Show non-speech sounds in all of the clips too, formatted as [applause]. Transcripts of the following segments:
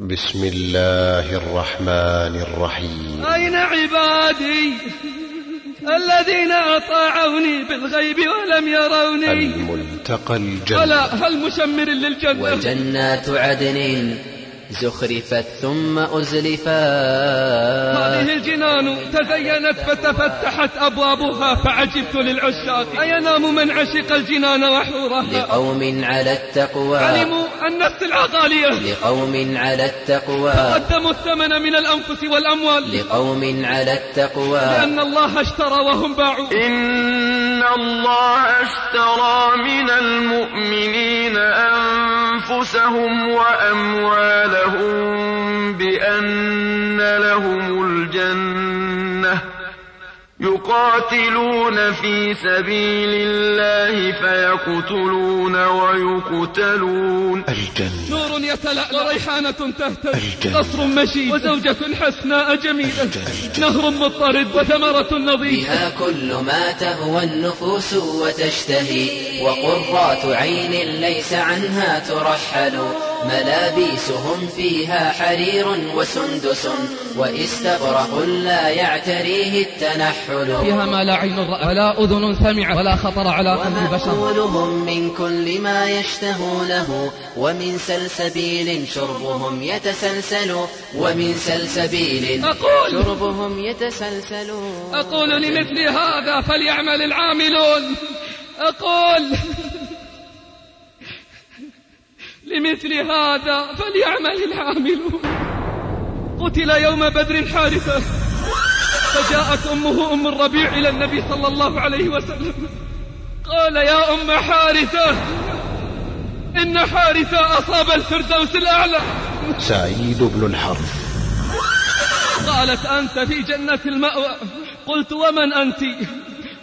بسم الله الرحمن الرحيم. أين عبادي الذين أطاعوني بالغيب ولم يروني؟ الملتقى الجنة. ألا هل مشمر للجنة؟ وجنات عدن. زخرفت ثم أزلفا هذه الجنان تزينت فتفتحت أبوابها فعجبت للعشاق. أينام من عشق الجنان وحورها؟ لقوم على التقوى. علموا أن السلع غالية لقوم على التقوى. قدموا الثمن من الأنفس والأموال. لقوم على التقوى. لأن الله اشترى وهم باعوا. إن الله اشترى من المؤمنين أنفسهم وأموالهم بأن لهم الجنة. يقاتلون في سبيل الله فيقتلون ويقتلون. الجنة. نور يتلألأ وريحانة تهتز. الجنة. قصر مشيد وزوجة حسناء جميلة. نهر مضطرد وثمرة نظيفة. بها كل ما تهوى النفوس وتشتهي وقرات عين ليس عنها ترحل. ملابيسهم فيها حرير وسندس وإستبرق لا يعتريه التنحل. فيها ما لا عين رأى ولا أذن سمع ولا خطر على قلب بشر ومأكولهم من كل ما يشتهونه ومن سلسبيل شربهم يتسلسل ومن سلسبيل أقول. شربهم يتسلسل. أقول لمثل هذا فليعمل العاملون. أقول لمثل هذا فليعمل العاملون. قتل يوم بدر حارثة فجاءت أمه أم الربيع إلى النبي صلى الله عليه وسلم. قال يا أم حارثة إن حارثة أصاب الفردوس الأعلى. سعيد بن الحرث قالت أنت في جنة المأوى. قلت ومن أنت؟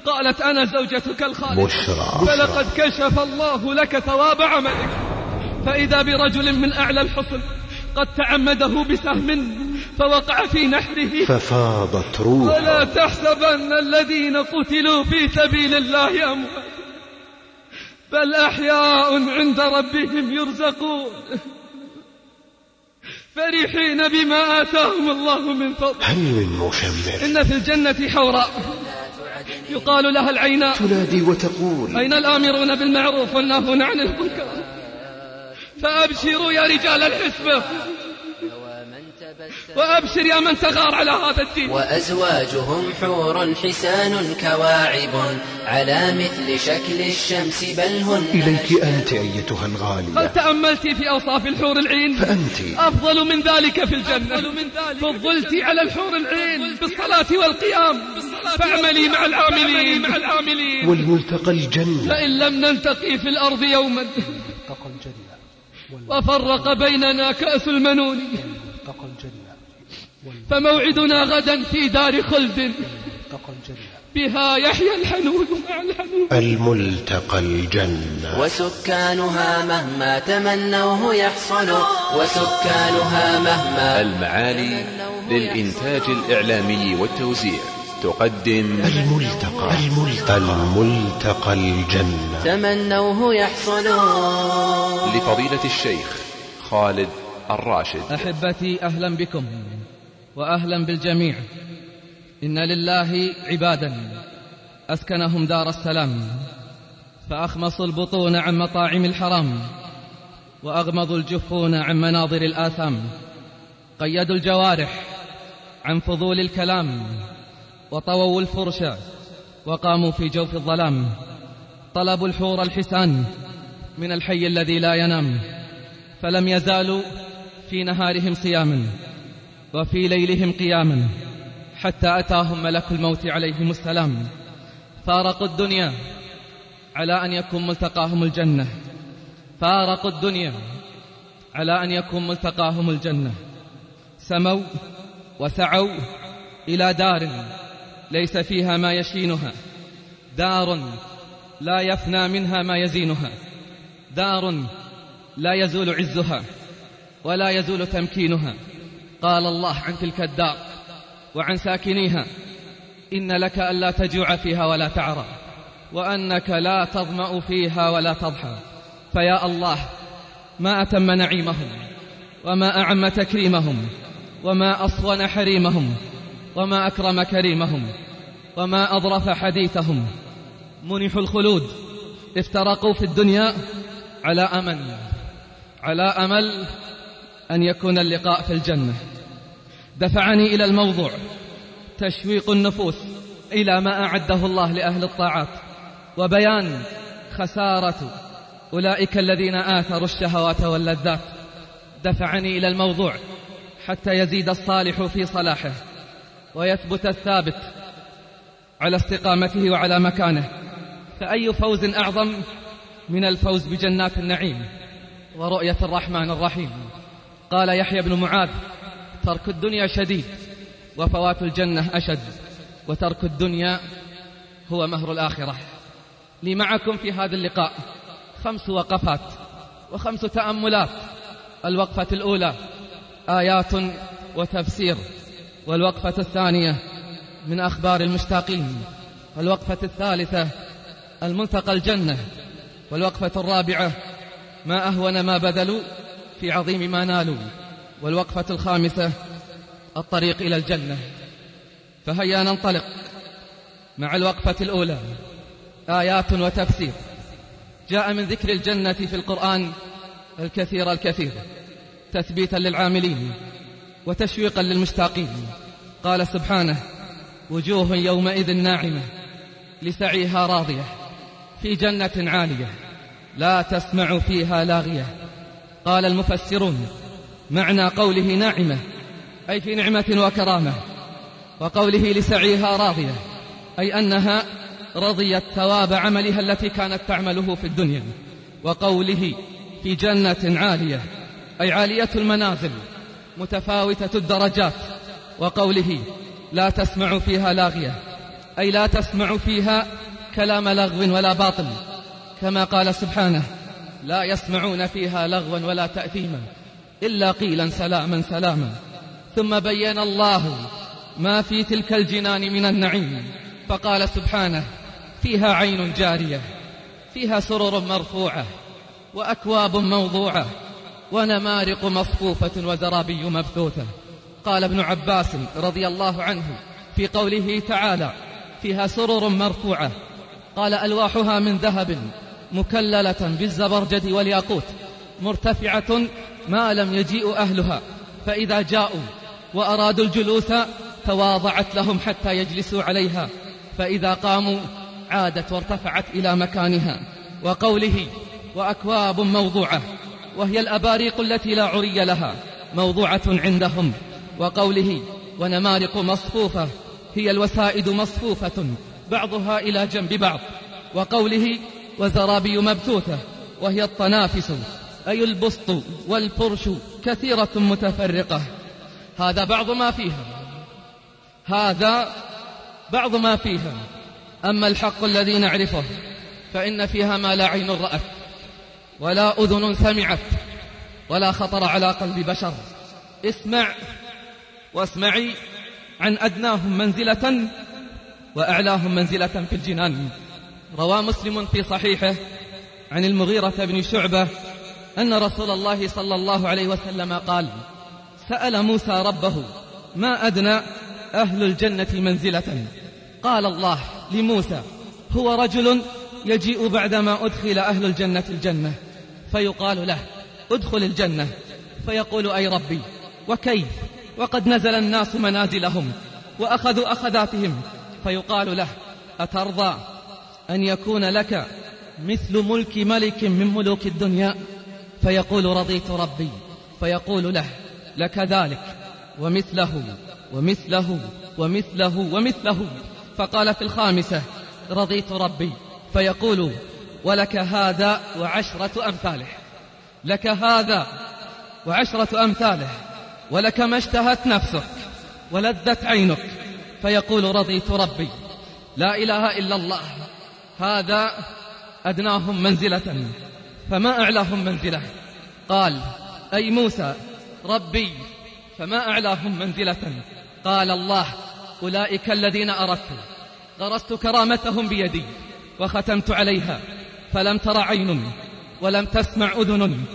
قالت أنا زوجتك الخالدة بشرى. فلقد كشف الله لك ثواب عملك. فإذا برجل من أعلى الحصن قد تعمده بسهم فوقع في نحره. ففاضت ولا روحه تحسبن الذين قتلوا في سبيل الله أموات بل أحياء عند ربهم يرزقون. فرحين بما آتاهم الله من فضل. هل من مشمر إن في الجنة حوراء. يقال لها العيناء تنادي وتقول. أين الآمرون بالمعروف والناهون عن المنكر فأبشروا يا رجال الحسبة. وأبشر يا من تغار على هذا الدين. وأزواجهم حور حسان كواعب على مثل شكل الشمس بل هن إليك أنت أيتها هل الغالية تأملت في أوصاف الحور العين؟ فأنت. أفضل من ذلك في الجنة. فضلت على الحور العين بالصلاة والقيام. فأعملي مع العاملين. مع العاملين. والملتقى الجنة. فإن لم نلتقي في الأرض يوما. وفرق بيننا كأس المنون. فموعدنا غدا في دار خلد. بها يحيى الحنون مع الحنون. الملتقى الجنة. وسكانها مهما تمنوه يحصل. وسكانها مهما المعالي للإنتاج الإعلامي والتوزيع. تقدم الملتقى. الملتقى. الملتقى الجنة. تمنوه يحصل. لفضيلة الشيخ خالد الراشد. أحبتي أهلا بكم. وأهلا بالجميع. إن لله عبادا. أسكنهم دار السلام. فأخمصوا البطون عن مطاعم الحرام. وأغمضوا الجفون عن مناظر الآثام. قيدوا الجوارح عن فضول الكلام. وطووا الفرش وقاموا في جوف الظلام. طلبوا الحور الحسان من الحي الذي لا ينام. فلم يزالوا في نهارهم صياما. وفي ليلهم قياما حتى أتاهم ملك الموت عليهم السلام. فارقوا الدنيا على أن يكون ملتقاهم الجنة. فارقوا الدنيا على أن يكون ملتقاهم الجنة. سموا وسعوا إلى دار ليس فيها ما يشينها. دار لا يفنى منها ما يزينها. دار لا يزول عزها ولا يزول تمكينها. قال الله عن تلك الدار وعن ساكنيها إن لك ألا تجوع فيها ولا تعرى وأنك لا تظمأ فيها ولا تضحى فيا الله ما أتم نعيمهم وما أعم تكريمهم وما أصون حريمهم وما أكرم كريمهم وما أظرف حديثهم. منحوا الخلود افترقوا في الدنيا على أمل على أمل أن يكون اللقاء في الجنة. دفعني إلى الموضوع. تشويق النفوس إلى ما أعده الله لأهل الطاعات. وبيان خسارة أولئك الذين آثروا الشهوات واللذات. دفعني إلى الموضوع حتى يزيد الصالح في صلاحه ويثبت الثابت على استقامته وعلى مكانه. فأي فوز أعظم من الفوز بجنات النعيم ورؤية الرحمن الرحيم؟ قال يحيى بن معاذ ترك الدنيا شديد وفوات الجنة أشد وترك الدنيا هو مهر الآخرة. لي معكم في هذا اللقاء خمس وقفات وخمس تأملات الوقفة الأولى آيات وتفسير والوقفة الثانية من أخبار المشتاقين والوقفة الثالثة الملتقى الجنة والوقفة الرابعة ما أهون ما بذلوا في عظيم ما نالوا والوقفة الخامسة الطريق إلى الجنة. فهيا ننطلق مع الوقفة الأولى. آيات وتفسير. جاء من ذكر الجنة في القرآن الكثير الكثير تثبيتا للعاملين وتشويقا للمشتاقين. قال سبحانه وجوه يومئذ ناعمة لسعيها راضية في جنة عالية لا تسمع فيها لاغية. قال المفسرون معنى قوله ناعمة أي في نعمة وكرامة وقوله لسعيها راضية أي أنها رضيت ثواب عملها التي كانت تعمله في الدنيا وقوله في جنة عالية أي عالية المنازل متفاوتة الدرجات وقوله لا تسمع فيها لاغية أي لا تسمع فيها كلام لغو ولا باطل كما قال سبحانه لا يسمعون فيها لغوا ولا تأثيما إلا قيلا سلاما سلاما. ثم بين الله ما في تلك الجنان من النعيم. فقال سبحانه فيها عين جارية فيها سرر مرفوعة وأكواب موضوعة ونمارق مصفوفة وزرابي مبثوثة. قال ابن عباس رضي الله عنه في قوله تعالى فيها سرر مرفوعة. قال ألواحها من ذهب مكللة بالزبرجد والياقوت مرتفعة ما لم يجيء أهلها. فإذا جاءوا وأرادوا الجلوس تواضعت لهم حتى يجلسوا عليها. فإذا قاموا عادت وارتفعت إلى مكانها. وقوله وأكواب موضوعة وهي الأباريق التي لا عري لها موضوعة عندهم. وقوله ونمارق مصفوفة هي الوسائد مصفوفة بعضها إلى جنب بعض. وقوله وزرابي مبثوثة وهي الطنافس أي البسط والفرش كثيرة متفرقة. هذا بعض ما فيها. هذا بعض ما فيها. أما الحق الذي نعرفه فإن فيها ما لا عين رأت ولا أذن سمعت ولا خطر على قلب بشر. اسمع واسمعي عن أدناهم منزلة وأعلاهم منزلة في الجنان. روى مسلم في صحيحه عن المغيرة بن شعبة أن رسول الله صلى الله عليه وسلم قال سأل موسى ربه ما أدنى أهل الجنة منزلة؟ قال الله لموسى هو رجل يجيء بعدما أدخل أهل الجنة الجنة فيقال له ادخل الجنة. فيقول أي ربي وكيف؟ وقد نزل الناس منازلهم وأخذوا أخذاتهم. فيقال له أترضى؟ أن يكون لك مثل ملك ملك من ملوك الدنيا. فيقول رضيت ربي فيقول له لك ذلك ومثله ومثله ومثله ومثله. فقال في الخامسة رضيت ربي فيقول ولك هذا وعشرة أمثاله. لك هذا وعشرة أمثاله ولك ما اشتهت نفسك ولذت عينك. فيقول رضيت ربي لا إله إلا الله. هذا أدناهم منزلة فما أعلاهم منزلة؟ قال أي موسى ربي فما أعلاهم منزلة؟ قال الله أولئك الذين أردت غرست كرامتهم بيدي وختمت عليها فلم تر عين ولم تسمع أذن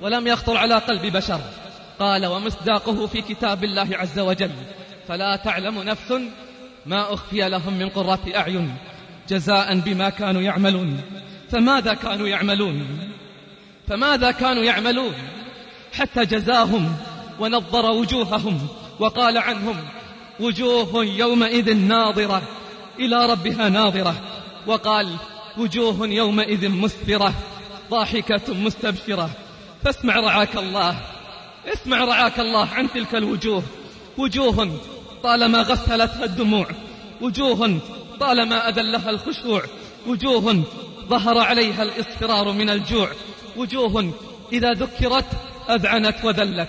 ولم يخطر على قلب بشر. قال ومصداقه في كتاب الله عز وجل فلا تعلم نفس ما أخفي لهم من قرة أعين. جزاء بما كانوا يعملون. فماذا كانوا يعملون؟ فماذا كانوا يعملون؟ حتى جزاهم ونظر وجوههم وقال عنهم وجوه يومئذ ناظرة إلى ربها ناظرة. وقال وجوه يومئذ مسفرة ضاحكة مستبشرة. فاسمع رعاك الله اسمع رعاك الله عن تلك الوجوه. وجوه طالما غسلتها الدموع وجوه طالما أذلها الخشوع وجوه ظهر عليها الإصفرار من الجوع وجوه إذا ذكرت أذعنت وذلت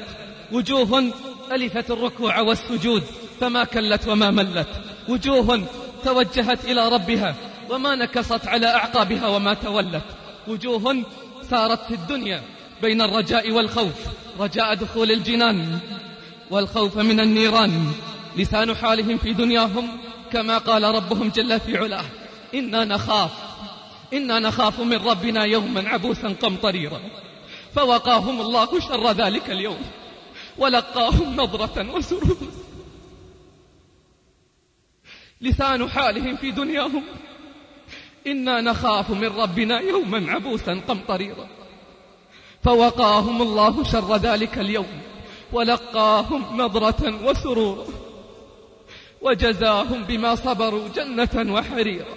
وجوه ألفت الركوع والسجود فما كلت وما ملت وجوه توجهت إلى ربها وما نكصت على أعقابها وما تولت وجوه سارت في الدنيا بين الرجاء والخوف رجاء دخول الجنان والخوف من النيران لسان حالهم في دنياهم كما قال ربهم جل في علاه. إنا نخاف. إنا نخاف من ربنا يوما عبوسا قمطريرا. فوقاهم الله شر ذلك اليوم. ولقاهم نظرة وسرورا. لسان حالهم في دنياهم. إنا نخاف من ربنا يوما عبوسا قمطريرا. فوقاهم الله شر ذلك اليوم. ولقاهم نظرة وسرورا. وجزاهم بما صبروا جنة وحريرا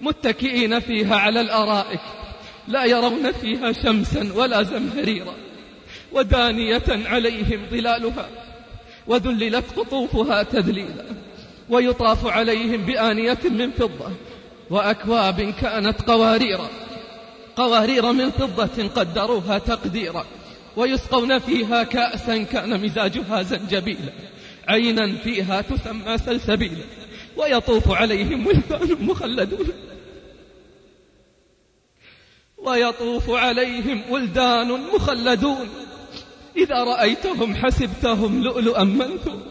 متكئين فيها على الأرائك لا يرون فيها شمسا ولا زمهريرا ودانية عليهم ظلالها وذللت قطوفها تذليلا ويطاف عليهم بآنية من فضة وأكواب كانت قواريرا قوارير من فضة قدروها تقديرا ويسقون فيها كأسا كان مزاجها زنجبيلا. عينا فيها تسمى سلسبيلا ويطوف عليهم ولدان مخلدون. ويطوف عليهم ولدان مخلدون. إذا رأيتهم حسبتهم لؤلؤا منثورا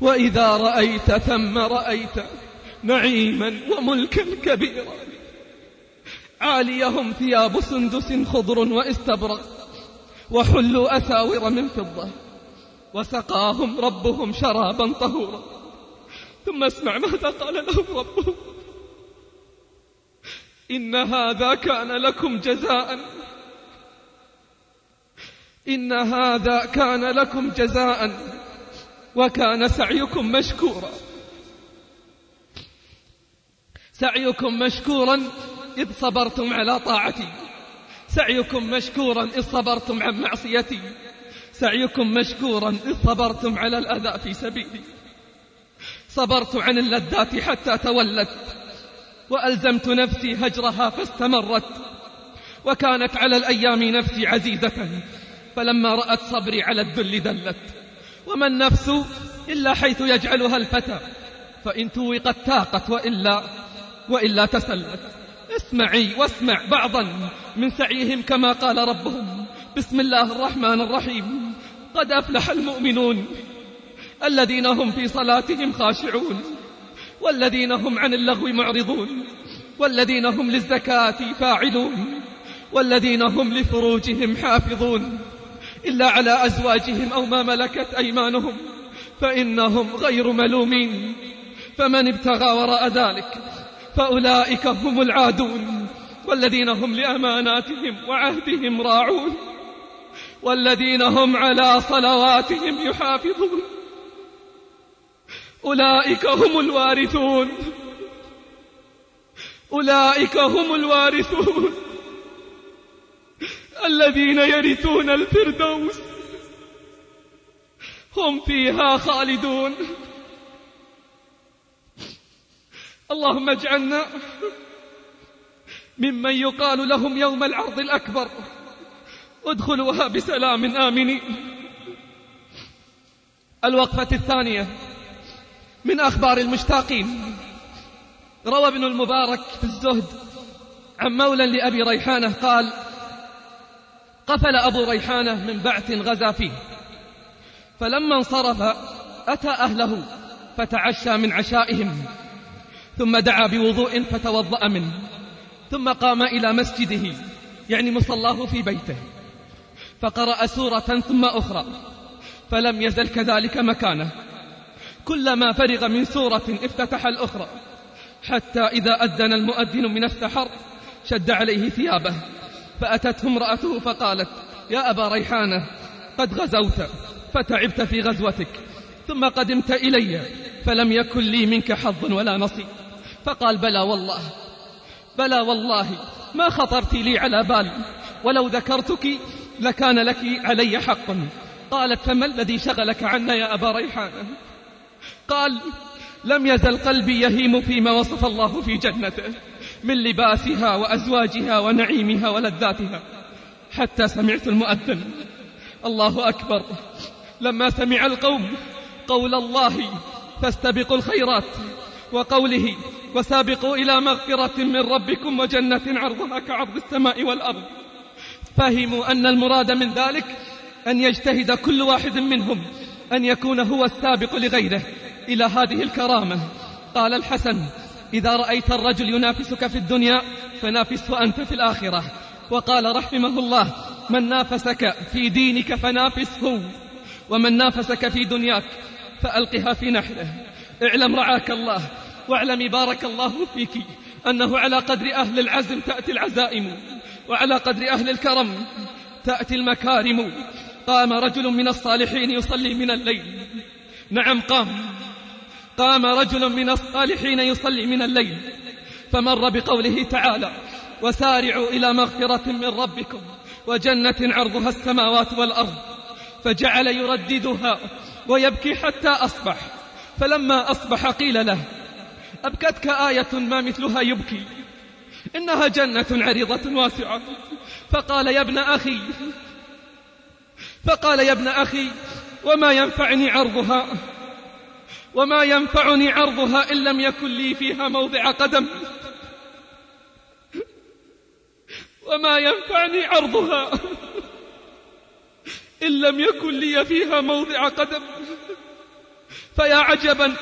وإذا رأيت ثم رأيت نعيما وملكا كبيرا. عاليهم ثياب سندس خضر واستبرق وحلوا أساور من فضة. وسقاهم ربهم شرابا طهورا. ثم اسمع ماذا قال لهم ربهم. إن هذا كان لكم جزاء. إن هذا كان لكم جزاء. وكان سعيكم مشكورا. سعيكم مشكورا إذ صبرتم على طاعتي. سعيكم مشكورا إذ صبرتم عن معصيتي. سعيكم مشكورا إذ صبرتم على الأذى في سبيلي. صبرت عن اللذات حتى تولت وألزمت نفسي هجرها فاستمرت وكانت على الأيام نفسي عزيزة فلما رأت صبري على الذل دلت وما النفس إلا حيث يجعلها الفتى فإن توقت تاقت وإلا وإلا تسلت. اسمعي واسمع بعضا من سعيهم كما قال ربهم. بسم الله الرحمن الرحيم. قد أفلح المؤمنون. الذين هم في صلاتهم خاشعون. والذين هم عن اللغو معرضون. والذين هم للزكاة فاعلون. والذين هم لفروجهم حافظون. إلا على أزواجهم أو ما ملكت أيمانهم فإنهم غير ملومين. فمن ابتغى وراء ذلك فأولئك هم العادون. والذين هم لأماناتهم وعهدهم راعون. والذين هم على صلواتهم يحافظون. أولئك هم الوارثون. أولئك هم الوارثون. الذين يرثون الفردوس. هم فيها خالدون. اللهم اجعلنا ممن يقال لهم يوم العرض الأكبر. ادخلوها بسلام آمنين. الوقفة الثانية من أخبار المشتاقين. روى ابن المبارك في الزهد عن مولى لأبي ريحانة قال قفل أبو ريحانة من بعث غزا فيه. فلما انصرف أتى أهله فتعشى من عشائهم ثم دعا بوضوء فتوضأ منه ثم قام إلى مسجده يعني مصلاه في بيته. فقرأ سورة ثم أخرى فلم يزل كذلك مكانه. كلما فرغ من سورة افتتح الأخرى حتى إذا أذن المؤذن من السحر شد عليه ثيابه. فأتته امرأته فقالت يا أبا ريحانة قد غزوت فتعبت في غزوتك ثم قدمت إلي فلم يكن لي منك حظ ولا نصيب. فقال بلى والله بلى والله ما خطرت لي على بال ولو ذكرتك لكان لك علي حق. قالت فما الذي شغلك عنا يا أبا ريحانة قال لم يزل قلبي يهيم فيما وصف الله في جنته من لباسها وأزواجها ونعيمها ولذاتها حتى سمعت المؤذن. الله أكبر. لما سمع القوم قول الله فاستبقوا الخيرات وقوله وسابقوا إلى مغفرة من ربكم وجنة عرضها كعرض السماء والأرض. فهموا أن المراد من ذلك أن يجتهد كل واحد منهم أن يكون هو السابق لغيره. إلى هذه الكرامة قال الحسن إذا رأيت الرجل ينافسك في الدنيا فنافسه أنت في الآخرة. وقال رحمه الله من نافسك في دينك فنافسه ومن نافسك في دنياك فألقها في نحره. اعلم رعاك الله واعلمي بارك الله فيك أنه على قدر أهل العزم تأتي العزائم. وعلى قدر أهل الكرم تأتي المكارم. قام رجل من الصالحين يصلي من الليل. نعم قام. قام رجل من الصالحين يصلي من الليل. فمر بقوله تعالى وسارعوا إلى مغفرة من ربكم وجنة عرضها السماوات والأرض فجعل يرددها ويبكي حتى أصبح. فلما أصبح قيل له أبكتك آية ما مثلها يبكي. إنها جنة عريضة واسعة. فقال يا ابن أخي فقال يا ابن أخي وما ينفعني عرضها؟ وما ينفعني عرضها إن لم يكن لي فيها موضع قدم؟ وما ينفعني عرضها إن لم يكن لي فيها موضع قدم؟ فيا عجبا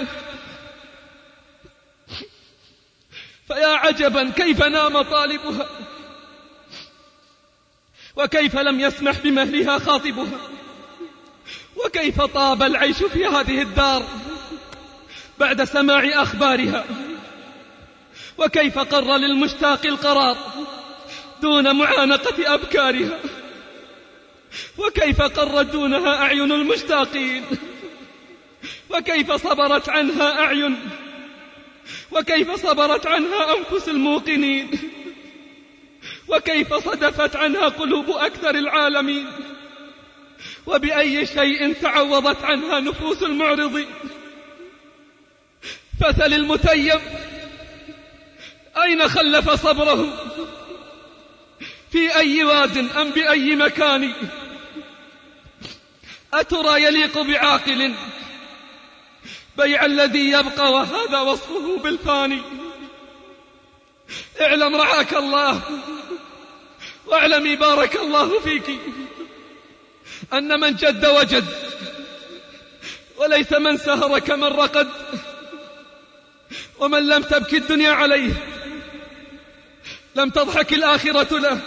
فيا عجبا كيف نام طالبها؟ وكيف لم يسمح بمهلها خاطبها؟ وكيف طاب العيش في هذه الدار بعد سماع أخبارها؟ وكيف قر للمشتاق القرار دون معانقة أبكارها؟ وكيف قرت دونها أعين المشتاقين؟ وكيف صبرت عنها أعين وكيف صبرت عنها أنفس الموقنين؟ وكيف صدفت عنها قلوب أكثر العالمين؟ وبأي شيء تعوضت عنها نفوس المعرضين؟ فسل المتيم أين خلف صبره في أي واد أم بأي مكان؟ أترى يليق بعاقل؟ بيع الذي يبقى وهذا وصفه بالفاني. اعلم رعاك الله واعلمي بارك الله فيك أن من جد وجد وليس من سهر كمن رقد ومن لم تبكي الدنيا عليه لم تضحك الآخرة له.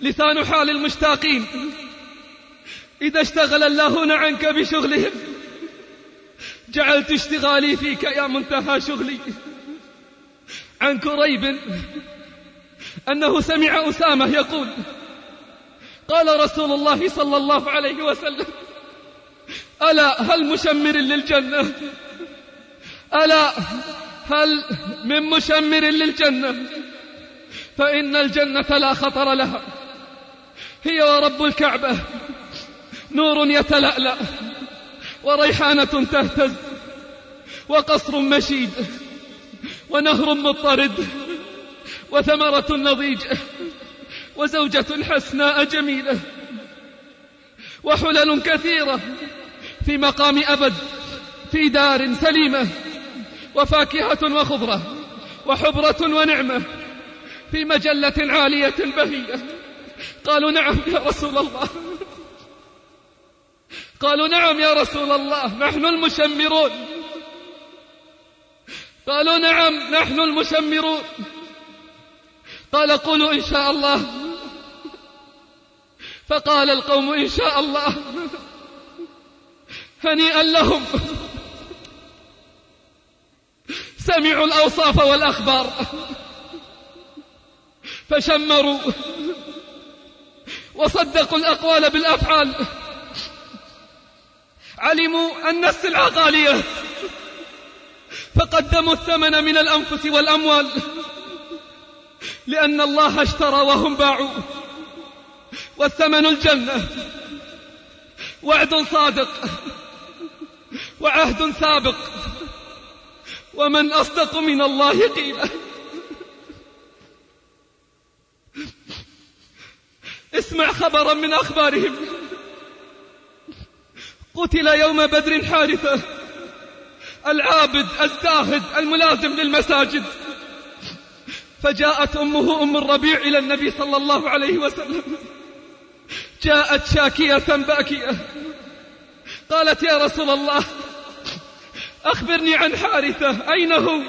لسان حال المشتاقين إذا اشتغل اللهون عنك بشغلهم. جعلت اشتغالي فيك يا منتهى شغلي. عن كريب أنه سمع أسامة يقول قال رسول الله صلى الله عليه وسلم ألا هل مشمر للجنة؟ ألا هل من مشمر للجنة؟ فإن الجنة لا خطر لها. هي ورب الكعبة نور يتلألأ. وريحانة تهتز وقصر مشيد ونهر مضطرد وثمرة نضيج وزوجة حسناء جميلة وحلل كثيرة في مقام أبد في دار سليمة وفاكهة وخضرة وحبرة ونعمة في مجلة عالية بهية. قالوا نعم يا رسول الله. قالوا نعم يا رسول الله نحن المشمرون. قالوا نعم نحن المشمرون. قال قولوا إن شاء الله. فقال القوم إن شاء الله. هنيئا لهم. سمعوا الأوصاف والأخبار. فشمروا. وصدقوا الأقوال بالأفعال. علموا أن السلعة غالية فقدموا الثمن من الأنفس والأموال. لأن الله اشترى وهم باعوا. والثمن الجنة. وعد صادق. وعهد سابق. ومن أصدق من الله قيلا اسمع خبرا من أخبارهم. قتل يوم بدر حارثة العابد الزاهد الملازم للمساجد. فجاءت أمه أم الربيع إلى النبي صلى الله عليه وسلم. جاءت شاكية باكية. قالت يا رسول الله أخبرني عن حارثة أين هو؟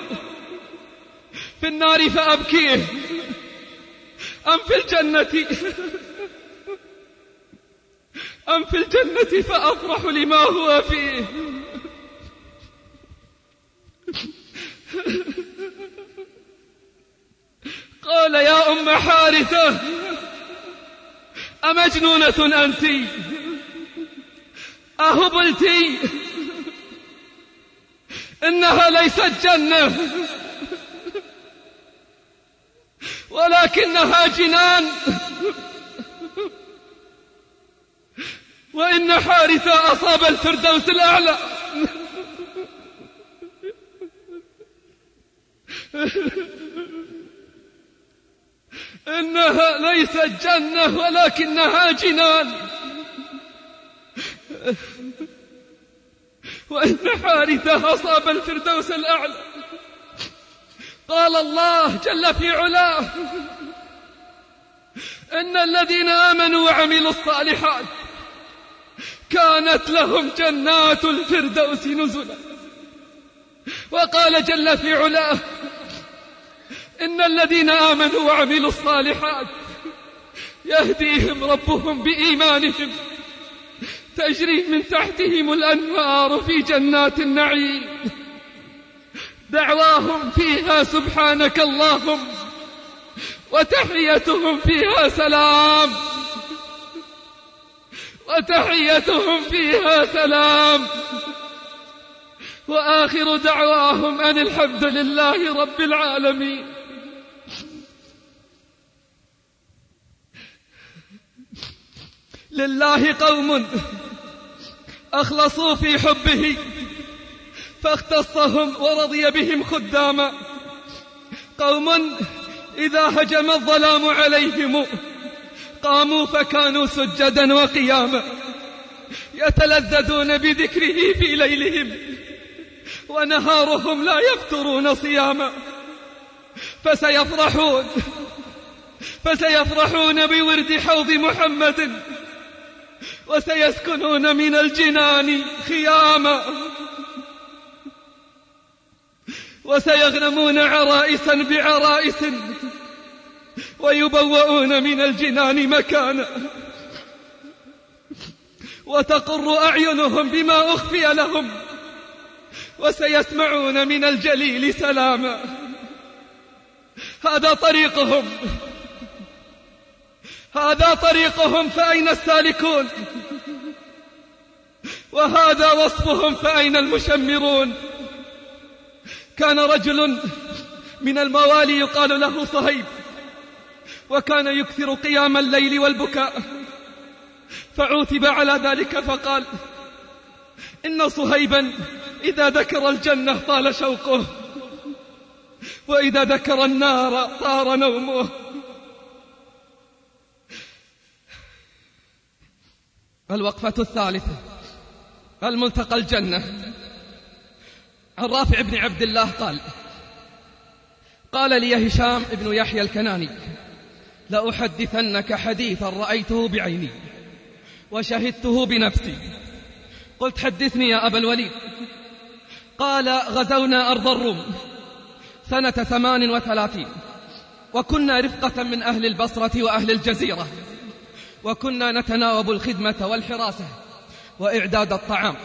في النار فأبكيه. أم في الجنة؟ أم في الجنة فأفرح لما هو فيه؟ قال يا أم حارثة أمجنونة أنت؟ أهبلت إنها ليست جنة. ولكنها جنان. وإن حارثة أصاب الفردوس الأعلى. إنها ليست جنة ولكنها جنان. وإن حارثة أصاب الفردوس الأعلى. قال الله جل في علاه إن الذين آمنوا وعملوا الصالحات كانت لهم جنات الفردوس نزلا. وقال جل في علاه إن الذين آمنوا وعملوا الصالحات يهديهم ربهم بإيمانهم تجري من تحتهم الأنهار في جنات النعيم. دعواهم فيها سبحانك اللهم وتحيتهم فيها سلام. وتحيتهم فيها سلام. وآخر دعواهم أن الحمد لله رب العالمين. لله قوم أخلصوا في حبه فاختصهم ورضي بهم خداما. قوم إذا هجم الظلام عليهم قاموا فكانوا سجدا وقياما يتلذذون بذكره في ليلهم ونهارهم لا يفترون صياما فسيفرحون فسيفرحون بورد حوض محمد وسيسكنون من الجنان خياما وسيغنمون عرائسا بعرائس ويبوؤون من الجنان مكانا. وتقر أعينهم بما أخفي لهم. وسيسمعون من الجليل سلاما. هذا طريقهم. هذا طريقهم فأين السالكون؟ وهذا وصفهم فأين المشمرون؟ كان رجل من الموالي يقال له صهيب. وكان يكثر قيام الليل والبكاء. فعوتب على ذلك فقال إن صهيبا إذا ذكر الجنة طال شوقه وإذا ذكر النار طار نومه. الوقفة الثالثة. الملتقى الجنة. عن رافع بن عبد الله قال قال لي هشام بن يحيى الكناني لأحدثنك حديثا رأيته بعيني وشهدته بنفسي. قلت حدثني يا أبا الوليد. قال غزونا أرض الروم سنة ثمان وثلاثين. وكنا رفقة من أهل البصرة وأهل الجزيرة. وكنا نتناوب الخدمة والحراسة وإعداد الطعام.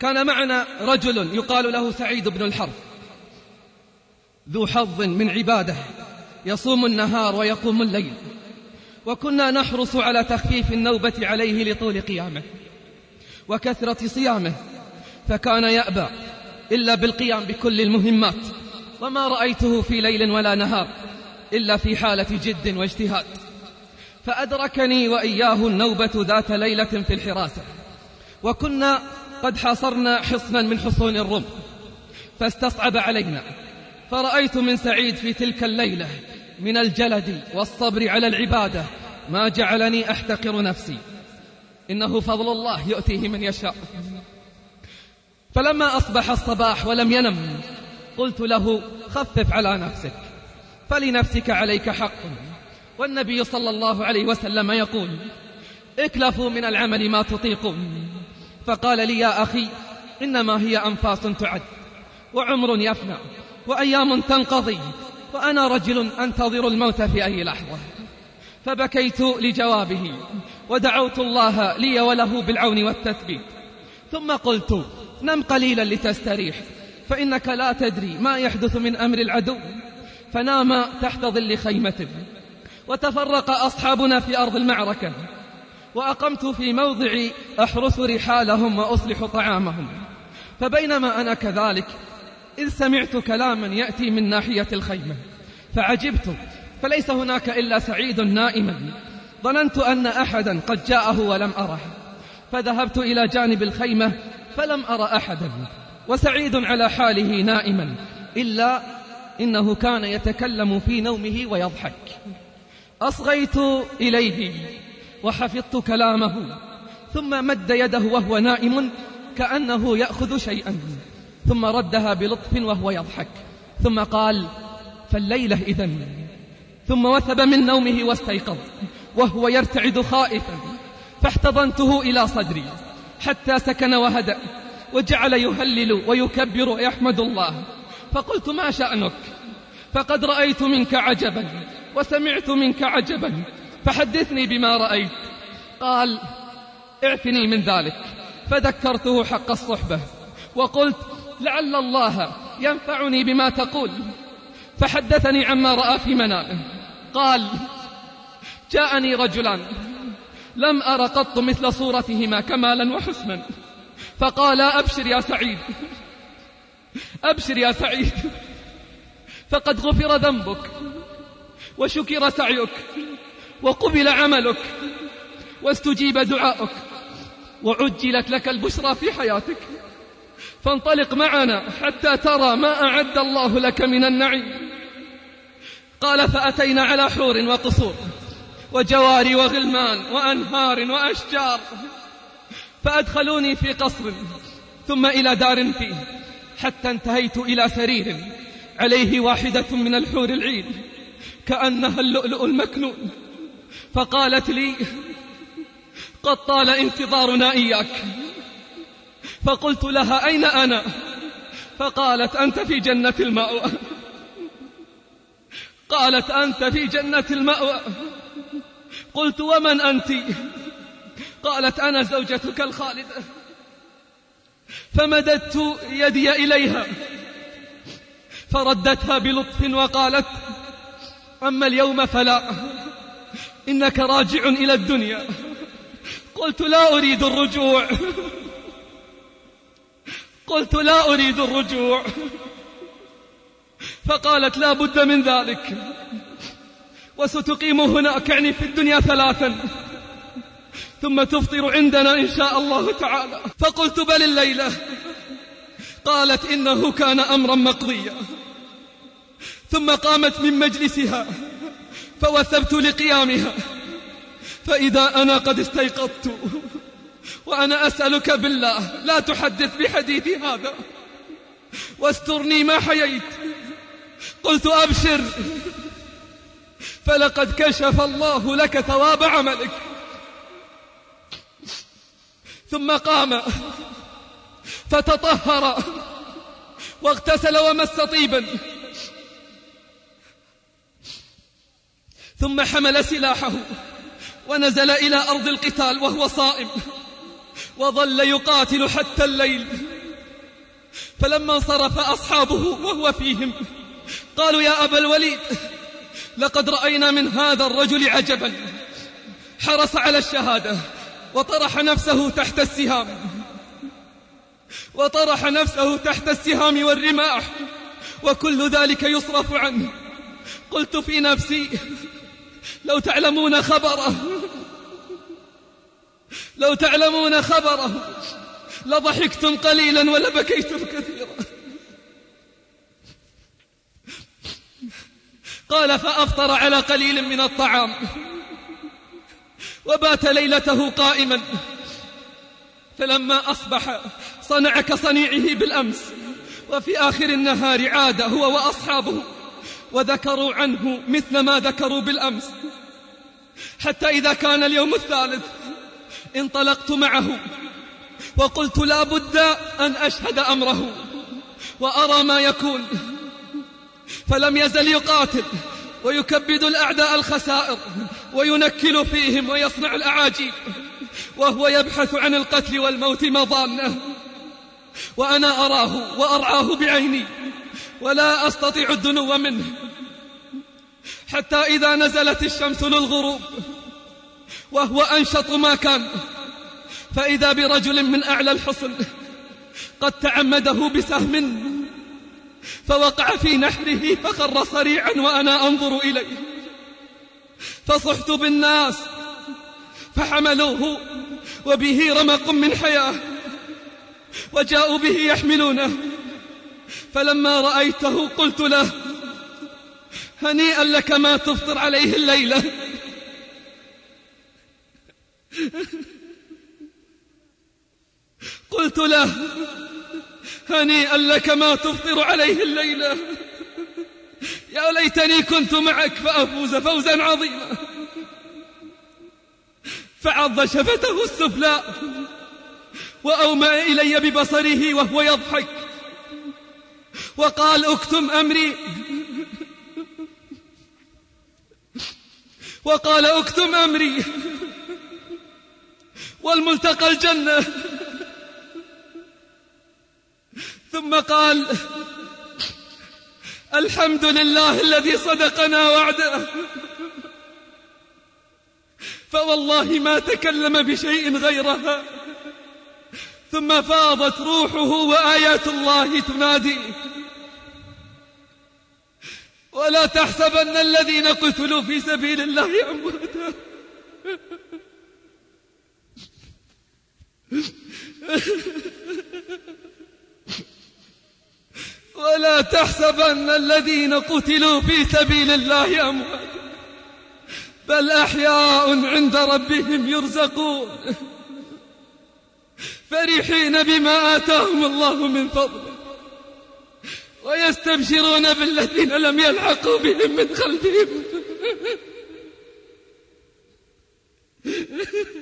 كان معنا رجل يقال له سعيد بن الحرث ذو حظ من عباده. يصوم النهار ويقوم الليل. وكنا نحرص على تخفيف النوبة عليه لطول قيامه. وكثرة صيامه. فكان يأبى إلا بالقيام بكل المهمات. وما رأيته في ليل ولا نهار إلا في حالة جد واجتهاد. فأدركني وإياه النوبة ذات ليلة في الحراسة. وكنا قد حاصرنا حصنا من حصون الروم فاستصعب علينا. فرأيت من سعيد في تلك الليلة من الجلد والصبر على العبادة ما جعلني أحتقر نفسي. إنه فضل الله يؤتيه من يشاء. فلما أصبح الصباح ولم ينم قلت له خفف على نفسك فلنفسك عليك حق. والنبي صلى الله عليه وسلم يقول اكلفوا من العمل ما تطيقون. فقال لي يا أخي إنما هي أنفاس تعد وعمر يفنى. وأيام تنقضي وأنا رجل أنتظر الموت في أي لحظة. فبكيت لجوابه ودعوت الله لي وله بالعون والتثبيت. ثم قلت نم قليلا لتستريح فإنك لا تدري ما يحدث من أمر العدو. فنام تحت ظل خيمة وتفرق أصحابنا في أرض المعركة. وأقمت في موضع أحرس رحالهم وأصلح طعامهم. فبينما أنا كذلك إذ سمعت كلاما يأتي من ناحية الخيمة فعجبت فليس هناك إلا سعيد نائما. ظننت أن أحدا قد جاءه ولم أره فذهبت إلى جانب الخيمة فلم أر أحدا وسعيد على حاله نائما إلا إنه كان يتكلم في نومه ويضحك. أصغيت إليه وحفظت كلامه ثم مد يده وهو نائم كأنه يأخذ شيئا. ثم ردها بلطف وهو يضحك. ثم قال فالليلة إذن. ثم وثب من نومه واستيقظ وهو يرتعد خائفا. فاحتضنته إلى صدري حتى سكن وهدأ وجعل يهلل ويكبر ويحمد الله. فقلت ما شأنك؟ فقد رأيت منك عجبا وسمعت منك عجبا فحدثني بما رأيت. قال اعفني من ذلك. فذكرته حق الصحبة وقلت لعل الله ينفعني بما تقول. فحدثني عما رأى في منامه. قال جاءني رجلان لم أر قط مثل صورتهما كمالا وحسنا. فقال أبشر يا سعيد. أبشر يا سعيد. فقد غفر ذنبك وشكر سعيك وقبل عملك واستجيب دعاؤك وعجلت لك البشرى في حياتك. فانطلق معنا حتى ترى ما أعد الله لك من النعيم. قال فأتينا على حور وقصور وجواري وغلمان وأنهار وأشجار. فأدخلوني في قصر ثم إلى دار فيه حتى انتهيت إلى سرير عليه واحدة من الحور العين كأنها اللؤلؤ المكنون. فقالت لي قد طال انتظارنا إياك. فقلت لها أين أنا؟ فقالت أنت في جنة المأوى. قالت أنت في جنة المأوى. قلت ومن أنت؟ قالت أنا زوجتك الخالدة فمددت يدي إليها. فردتها بلطف وقالت أما اليوم فلا. إنك راجع إلى الدنيا. قلت لا أريد الرجوع. قلت لا أريد الرجوع. فقالت لا بد من ذلك. وستقيم هناك يعني في الدنيا ثلاثا. ثم تفطر عندنا إن شاء الله تعالى. فقلت بل الليلة قالت إنه كان أمرا مقضيا. ثم قامت من مجلسها. فوثبت لقيامها. فإذا أنا قد استيقظت. وأنا أسألك بالله لا تحدث بحديثي هذا. واسترني ما حييت. قلت أبشر. فلقد كشف الله لك ثواب عملك. ثم قام. فتطهر. واغتسل ومس طيبا ثم حمل سلاحه. ونزل إلى أرض القتال وهو صائم. وظل يقاتل حتى الليل. فلما انصرف أصحابه وهو فيهم قالوا يا أبا الوليد لقد رأينا من هذا الرجل عجبا. حرص على الشهادة وطرح نفسه تحت السهام. وطرح نفسه تحت السهام والرماح وكل ذلك يصرف عنه. قلت في نفسي لو تعلمون خبره لو تعلمون خبره لضحكتم قليلا ولبكيتم كثيرا. قال فأفطر على قليل من الطعام وبات ليلته قائما. فلما أصبح صنع كصنيعه بالأمس وفي آخر النهار عاد هو وأصحابه وذكروا عنه مثل ما ذكروا بالأمس. حتى إذا كان اليوم الثالث انطلقت معه وقلت لا بد أن أشهد أمره وأرى ما يكون فلم يزل يقاتل ويكبد الأعداء الخسائر وينكل فيهم ويصنع الأعاجيب وهو يبحث عن القتل والموت مضانه وأنا أراه وأرعاه بعيني ولا أستطيع الدنو منه حتى إذا نزلت الشمس للغروب وهو أنشط ما كان. فإذا برجل من أعلى الحصن قد تعمده بسهم فوقع في نحره فخر صريعا وأنا أنظر إليه. فصحت بالناس فحملوه وبه رمق من حياة وجاءوا به يحملونه. فلما رأيته قلت له هنيئا لك ما تفطر عليه الليلة. [laughs] قلت له هنيئا لك ما تفطر عليه الليلة. يا ليتني كنت معك فأفوز فوزا عظيما. فعض شفته السفلى وأومأ إلي ببصره وهو يضحك. وقال اكتم أمري. وقال اكتم أمري. والملتقى الجنة. ثم قال الحمد لله الذي صدقنا وعده. فوالله ما تكلم بشيء غيرها. ثم فاضت روحه وآيات الله تنادي. ولا تحسبن الذين قتلوا في سبيل الله أمواتا. [laughs] ولا تحسبن الذين قتلوا في سبيل الله أمواتا بل أحياء عند ربهم يرزقون. فرحين بما آتاهم الله من فضله ويستبشرون بالذين لم يلحقوا بهم من خلفهم. [laughs]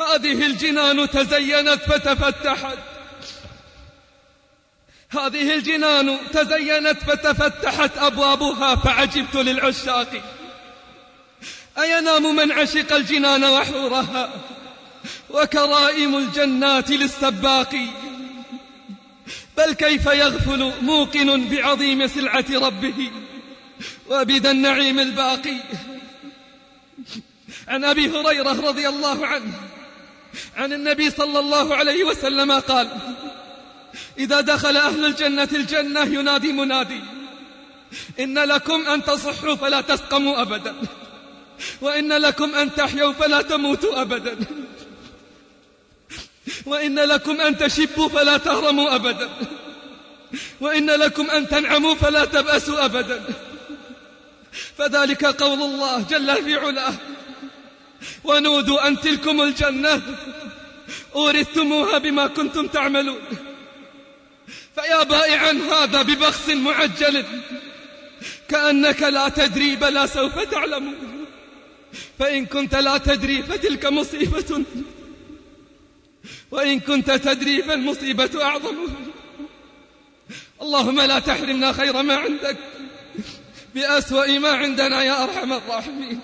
هذه الجنان تزينت فتفتحت. هذه الجنان تزينت فتفتحت أبوابها فعجبت للعشاق. أينام من عشق الجنان وحورها؟ وكرائم الجنات للسباق. بل كيف يغفل موقن بعظيم سلعة ربه وبذا النعيم الباقي؟ عن أبي هريرة رضي الله عنه. عن النبي صلى الله عليه وسلم قال إذا دخل أهل الجنة الجنة ينادي منادي. إن لكم أن تصحوا فلا تسقموا أبدا. وإن لكم أن تحيوا فلا تموتوا أبدا. وإن لكم أن تشبوا فلا تهرموا أبدا. وإن لكم أن تنعموا فلا تبأسوا أبدا. فذلك قول الله جل في علاه. ونودوا أن تلكم الجنة. أورثتموها بما كنتم تعملون. فيا بائعا هذا ببخس معجل. كأنك لا تدري بلا سوف تعلم. فإن كنت لا تدري فتلك مصيبة. وإن كنت تدري فالمصيبة أعظم. اللهم لا تحرمنا خير ما عندك. بأسوأ ما عندنا يا أرحم الراحمين.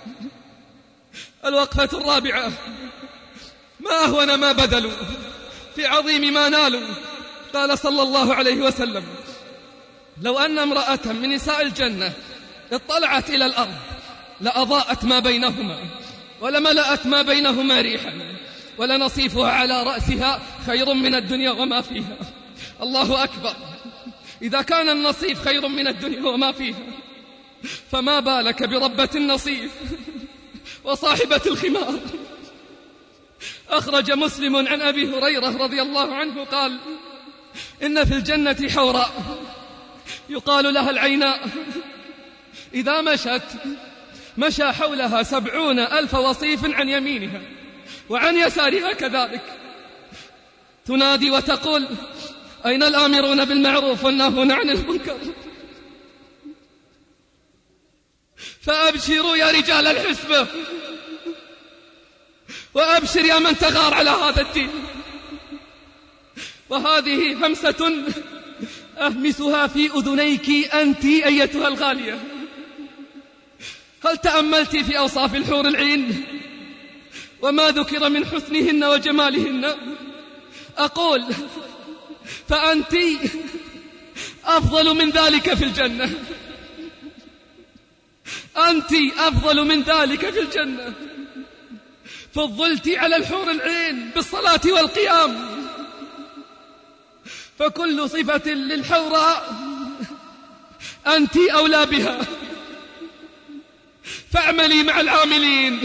الوقفة الرابعة. ما أهون ما بذلوا. في عظيم ما نالوا. قال صلى الله عليه وسلم لو أن امرأة من نساء الجنة اطلعت إلى الأرض لأضاءت ما بينهما ولملأت ما بينهما ريحا ولنصيفها على رأسها خير من الدنيا وما فيها. الله أكبر. إذا كان النصيف خير من الدنيا وما فيها فما بالك بربة النصيف؟ وصاحبة الخمار. أخرج مسلم عن أبي هريرة رضي الله عنه قال إن في الجنة حوراء. يقال لها العيناء إذا مشت مشى حولها سبعون ألف وصيف عن يمينها وعن يسارها كذلك. تنادي وتقول أين الآمرون بالمعروف والناهون عن المنكر؟ فأبشروا يا رجال الحسبة. وأبشر يا من تغار على هذا الدين. وهذه همسة أهمسها في أذنيك أنت أيتها الغالية. هل تأملت في أوصاف الحور العين؟ وما ذكر من حسنهن وجمالهن؟ أقول فأنت أفضل من ذلك في الجنة. أنت أفضل من ذلك في الجنة. فضلت على الحور العين بالصلاة والقيام. فكل صفة للحوراء أنت أولى بها. فاعملي مع العاملين.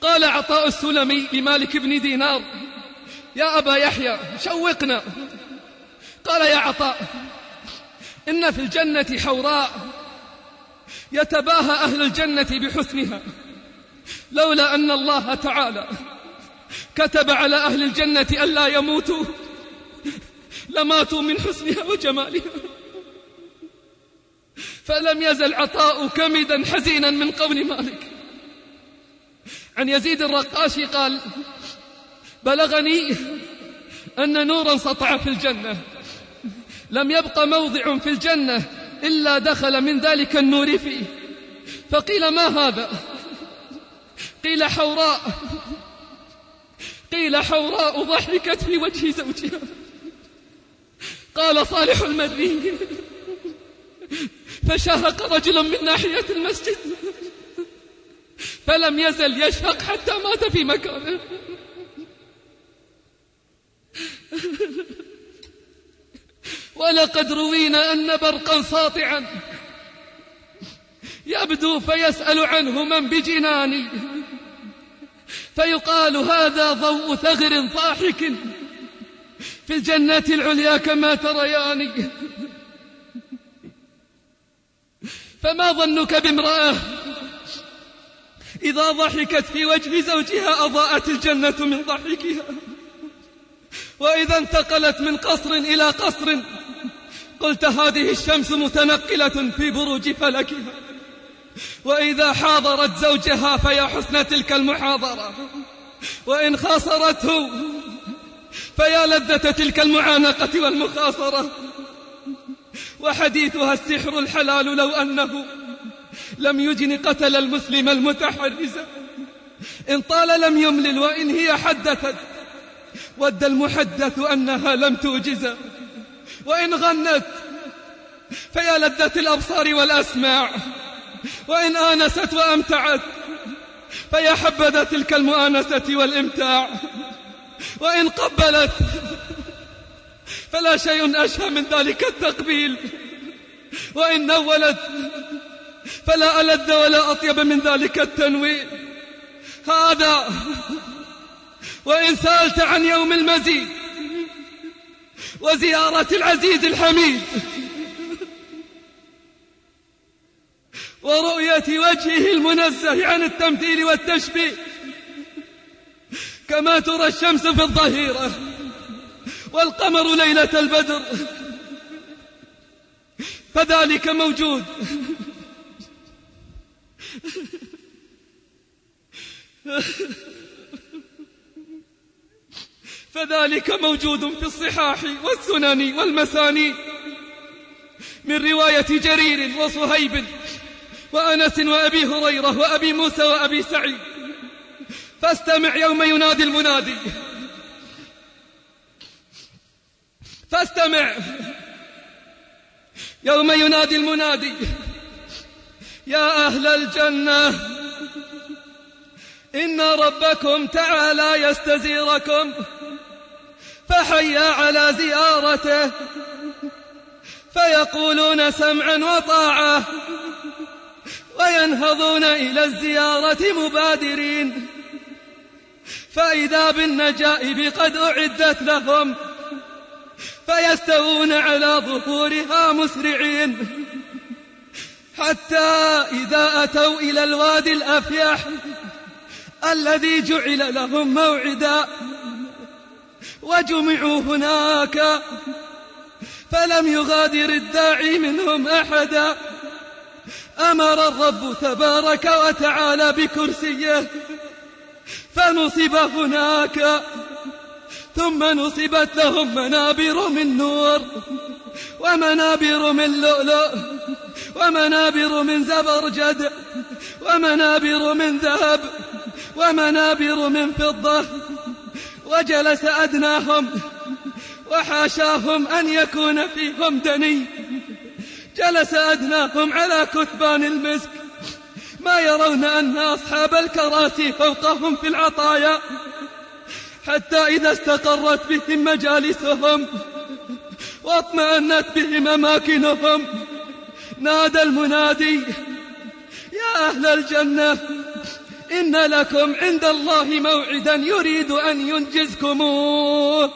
قال عطاء السلمي لمالك بن دينار يا أبا يحيى شوقنا. قال يا عطاء إن في الجنة حوراء يتباهى أهل الجنة بحسنها. لولا أن الله تعالى كتب على أهل الجنة ألا يموتوا لماتوا من حسنها وجمالها. فلم يزل عطاء كمدا حزينا من قول مالك. عن يزيد الرقاشي قال بلغني أن نورا سطع في الجنة لم يبق موضع في الجنة إلا دخل من ذلك النور فيه. فقيل ما هذا؟ قيل حوراء. قيل حوراء ضحكت في وجه زوجها. قال صالح المدني فشهق رجل من ناحية المسجد. فلم يزل يشهق حتى مات في مكانه. ولقد روينا أن برقا ساطعا. يبدو فيسأل عنه من بجناني فيقال هذا ضوء ثغر ضاحك. في الجنة العليا كما ترياني فما ظنك بامرأة؟ إذا ضحكت في وجه زوجها أضاءت الجنة من ضحكها. وإذا انتقلت من قصر إلى قصر قلت هذه الشمس متنقلة في بروج فلكها. وإذا حاضرت زوجها فيا حسن تلك المحاضرة. وإن خاصرته فيا لذة تلك المعانقة والمخاصرة. وحديثها السحر الحلال لو أنه لم يجن قتل المسلم المتحرز. إن طال لم يملل وإن هي حدثت ود المحدث أنها لم توجز وإن غنت فيا لذة الأبصار والأسماع. وإن آنست وأمتعت فيا حبذا تلك المؤانسة والإمتاع. وإن قبلت فلا شيء أشهى من ذلك التقبيل. وإن نولت فلا ألذ ولا أطيب من ذلك التنويل هذا وإن سألت عن يوم المزيد وزيارة العزيز الحميد. ورؤية وجهه المنزه عن التمثيل والتشبيه. كما ترى الشمس في الظهيرة والقمر ليلة البدر. فذلك موجود. [laughs] فذلك موجود في الصحاح والسنن والمساني من رواية جرير وصهيب وأنس وأبي هريرة وأبي موسى وأبي سعيد. فاستمع يوم ينادي المنادي. فاستمع يوم ينادي المنادي. يا أهل الجنة إن ربكم تعالى يستزيركم. فحيا على زيارته. فيقولون سمعا وطاعة. وينهضون إلى الزيارة مبادرين. فإذا بالنجائب قد أعدت لهم. فيستوون على ظهورها مسرعين. حتى إذا أتوا إلى الوادي الأفيح الذي جعل لهم موعدا. وجمعوا هناك. فلم يغادر الداعي منهم أحدا. أمر الرب تبارك وتعالى بكرسيه. فنصب هناك. ثم نصبت لهم منابر من نور ومنابر من لؤلؤ ومنابر من زبرجد ومنابر من ذهب ومنابر من فضة. وجلس أدناهم وحاشاهم أن يكون فيهم دني جلس أدناهم على كثبان المسك ما يرون أن أصحاب الكراسي فوقهم في العطايا. حتى إذا استقرت بهم مجالسهم واطمأنت بهم أماكنهم نادى المنادي يا أهل الجنة إن لكم عند الله موعدا يريد أن ينجزكموه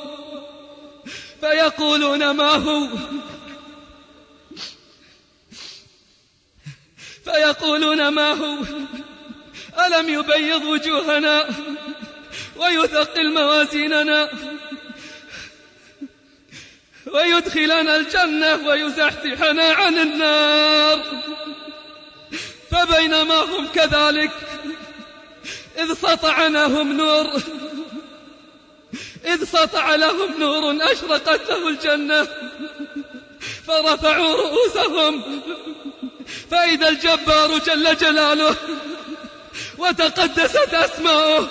فيقولون ما هو؟ فيقولون ما هو؟ ألم يبيض وجوهنا ويثقل موازيننا ويدخلنا الجنة ويزحزحنا عن النار؟ فبينما هم كذلك إذ سطع لهم نور. إذ سطع لهم نور أشرقت له الجنة. فرفعوا رؤوسهم. فإذا الجبار جل جلاله وتقدست أسماؤه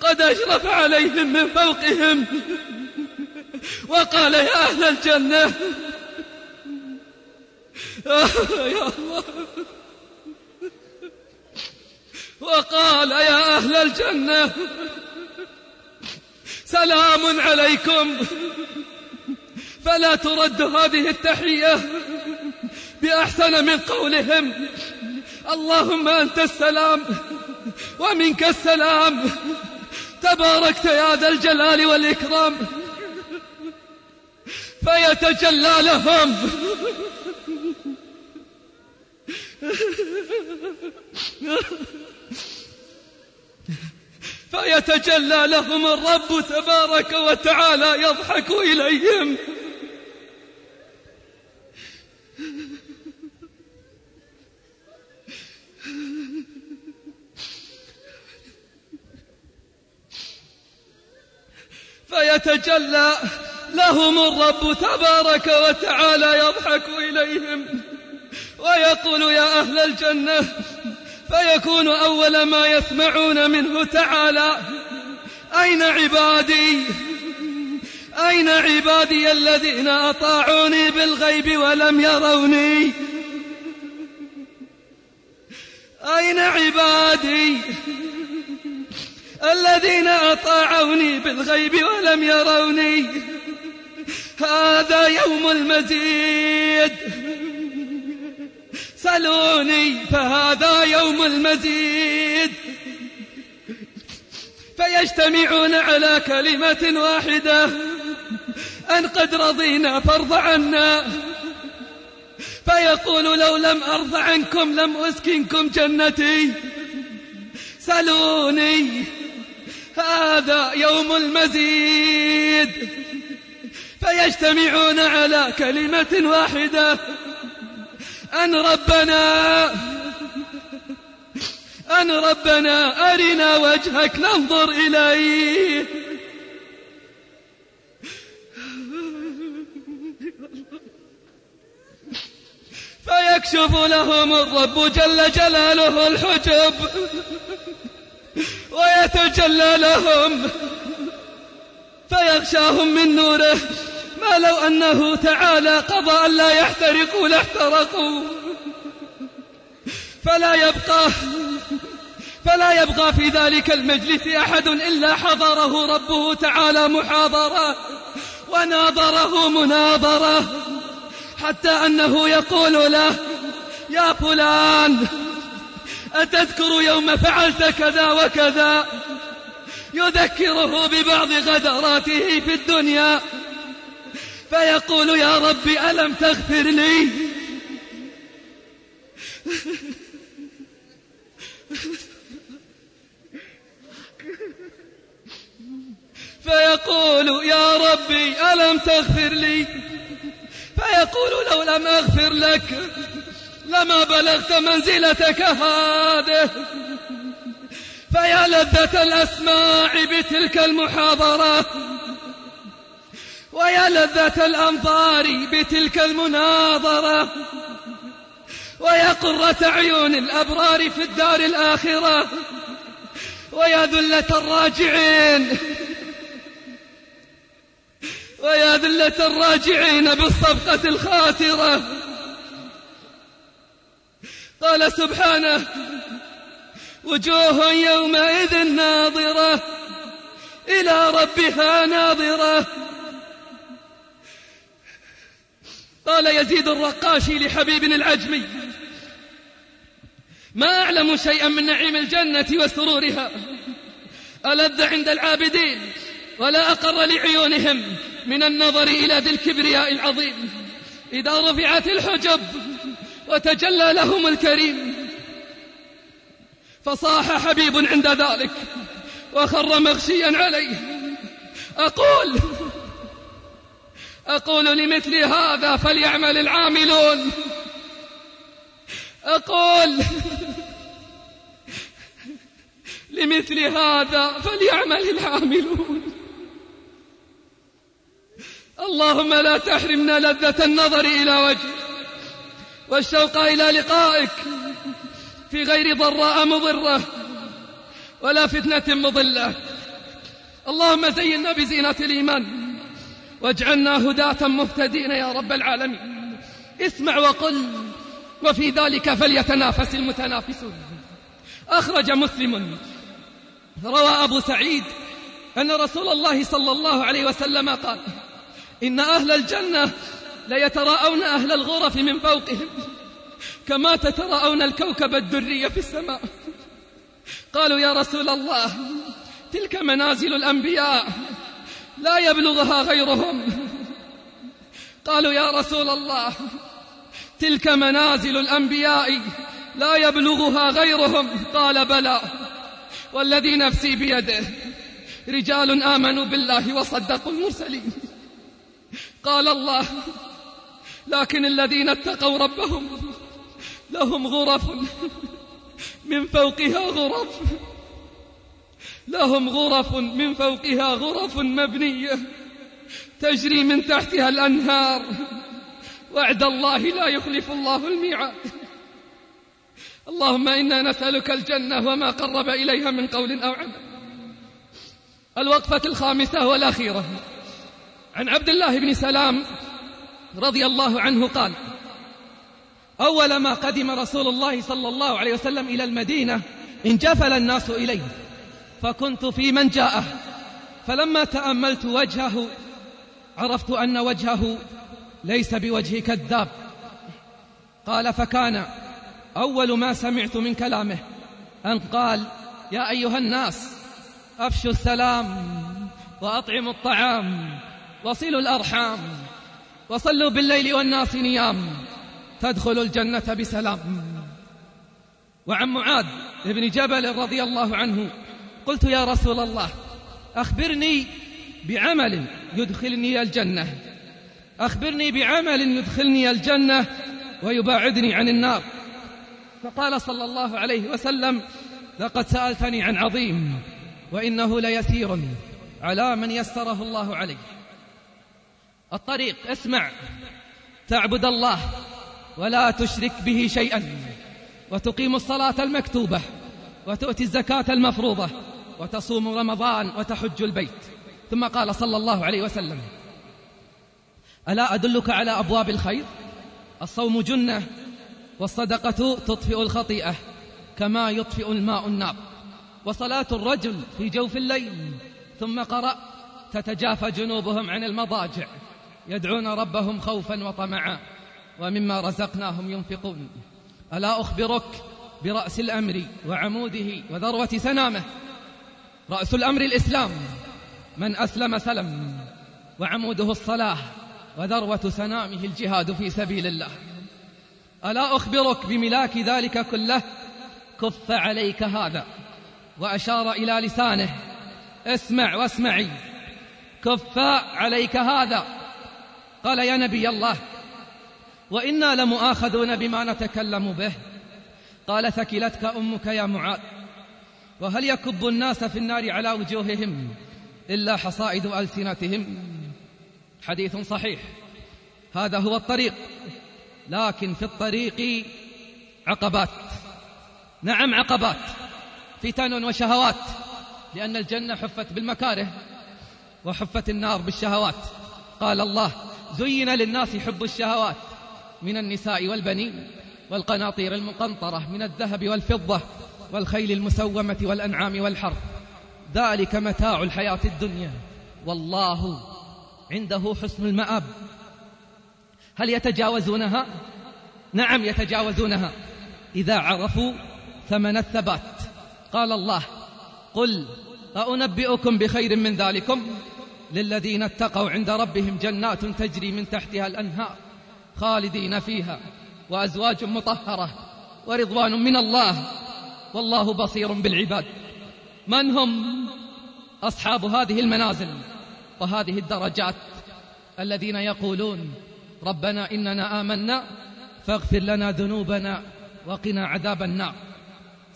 قد أشرف عليهم من فوقهم. وقال يا أهل الجنة يا الله. وقال يا أهل الجنة سلام عليكم. فلا ترد هذه التحية بأحسن من قولهم. اللهم أنت السلام ومنك السلام. تباركت يا ذا الجلال والإكرام. فيتجلى لهم [laughs] فيتجلى لهم الرب تبارك وتعالى يضحك إليهم. فيتجلى لهم الرب تبارك وتعالى يضحك إليهم. ويقول يا أهل الجنة فيكون أول ما يسمعون منه تعالى. أين عبادي؟ أين عبادي الذين أطاعوني بالغيب ولم يروني؟ أين عبادي الذين أطاعوني بالغيب ولم يروني؟ هذا يوم المزيد. سلوني فهذا يوم المزيد. فيجتمعون على كلمة واحدة. أن قد رضينا فارض عنا. فيقول لو لم أرض عنكم لم أسكنكم جنتي. سلوني هذا يوم المزيد. فيجتمعون على كلمة واحدة. أن ربنا أن ربنا أرنا وجهك ننظر إليه. فيكشف لهم الرب جل جلاله الحجب ويتجلى لهم فيغشاهم من نوره. ما لو أنه تعالى قضى أن لا يحترقوا لاحترقوا. فلا يبقى فلا يبقى في ذلك المجلس أحد إلا حضره ربه تعالى محاضرة وناظره مناظرة حتى أنه يقول له يا فلان أتذكر يوم فعلت كذا وكذا؟ يذكره ببعض غدراته في الدنيا. فيقول يا رب ألم تغفر لي؟ فيقول يا ربي ألم تغفر لي؟ فيقول لو لم أغفر لك لما بلغت منزلتك هذه. فيا لذة الأسماع بتلك المحاضرة. ويا لذة الأنظار بتلك المناظرة. ويا قرة عيون الأبرار في الدار الآخرة. ويا ذلة الراجعين. ويا ذلة الراجعين بالصفقة الخاسرة. قال سبحانه وجوه يومئذ ناظرة. إلى ربها ناظرة. قال يزيد الرقاشي لحبيب العجمي ما أعلم شيئا من نعيم الجنة وسرورها ألذ عند العابدين ولا أقر لعيونهم من النظر إلى ذي الكبرياء العظيم. إذا رفعت الحجب وتجلى لهم الكريم فصاح حبيب عند ذلك وخر مغشيا عليه. أقول أقول لمثل هذا فليعمل العاملون. أقول لمثل هذا فليعمل العاملون. اللهم لا تحرمنا لذة النظر إلى وجهك والشوق إلى لقائك في غير ضراء مضرة ولا فتنة مضلة. اللهم زينا بزينة الإيمان. واجعلنا هداة مهتدين يا رب العالمين. اسمع وقل وفي ذلك فليتنافس المتنافسون. أخرج مسلم. روى أبو سعيد أن رسول الله صلى الله عليه وسلم قال إن أهل الجنة ليتراءون أهل الغرف من فوقهم كما تتراءون الكوكب الدري في السماء. قالوا يا رسول الله تلك منازل الأنبياء. لا يبلغها غيرهم. قالوا يا رسول الله تلك منازل الأنبياء لا يبلغها غيرهم. قال بلى والذي نفسي بيده رجال آمنوا بالله وصدقوا المرسلين. قال الله لكن الذين اتقوا ربهم لهم غرف من فوقها غرف. لهم غرف من فوقها غرف مبنية تجري من تحتها الأنهار. وعد الله لا يخلف الله الميعاد. اللهم إنا نسألك الجنة وما قرب إليها من قول أو عمل. الوقفة الخامسة والأخيرة. عن عبد الله بن سلام رضي الله عنه قال أول ما قدم رسول الله صلى الله عليه وسلم إلى المدينة انجفل الناس إليه. فكنت في من جاءه فلما تأملت وجهه عرفت أن وجهه ليس بوجه كذاب قال فكان أول ما سمعت من كلامه أن قال يا أيها الناس أفشوا السلام وأطعموا الطعام وصلوا الأرحام وصلوا بالليل والناس نيام تدخلوا الجنة بسلام. وعن معاذ بن جبل رضي الله عنه قلت يا رسول الله أخبرني بعمل يدخلني الجنة. أخبرني بعمل يدخلني الجنة ويباعدني عن النار. فقال صلى الله عليه وسلم لقد سألتني عن عظيم وإنه ليسير على من يسره الله عليه. الطريق اسمع تعبد الله ولا تشرك به شيئا وتقيم الصلاة المكتوبة وتؤتي الزكاة المفروضة. وتصوم رمضان وتحج البيت. ثم قال صلى الله عليه وسلم ألا أدلك على أبواب الخير؟ الصوم جنة والصدقة تطفئ الخطيئة كما يطفئ الماء النار. وصلاة الرجل في جوف الليل ثم قرأ تتجافى جنوبهم عن المضاجع. يدعون ربهم خوفا وطمعا ومما رزقناهم ينفقون. ألا أخبرك برأس الأمر وعموده وذروة سنامه رأس الأمر الإسلام من أسلم سلم وعموده الصلاة وذروة سنامه الجهاد في سبيل الله. ألا أخبرك بملاك ذلك كله؟ كف عليك هذا وأشار إلى لسانه اسمع واسمعي. كف عليك هذا قال يا نبي الله وإنا لمؤاخذون بما نتكلم به. قال ثكلتك أمك يا معاذ. وهل يكب الناس في النار على وجوههم إلا حصائد ألسنتهم؟ حديث صحيح. هذا هو الطريق لكن في الطريق عقبات. نعم عقبات. فتن وشهوات لأن الجنة حفت بالمكاره وحفت النار بالشهوات. قال الله زين للناس حب الشهوات من النساء والبنين والقناطير المقنطرة من الذهب والفضة. والخيل المسومة والأنعام والحرث ذلك متاع الحياة الدنيا. والله عنده حسن المآب. هل يتجاوزونها؟ نعم يتجاوزونها. إذا عرفوا ثمن الثبات. قال الله قل أنبئكم بخير من ذلكم؟ للذين اتقوا عند ربهم جنات تجري من تحتها الأنهار خالدين فيها وأزواج مطهرة ورضوان من الله. والله بصير بالعباد. من هم أصحاب هذه المنازل وهذه الدرجات الذين يقولون ربنا إننا آمنا فاغفر لنا ذنوبنا وقنا عذاب النار.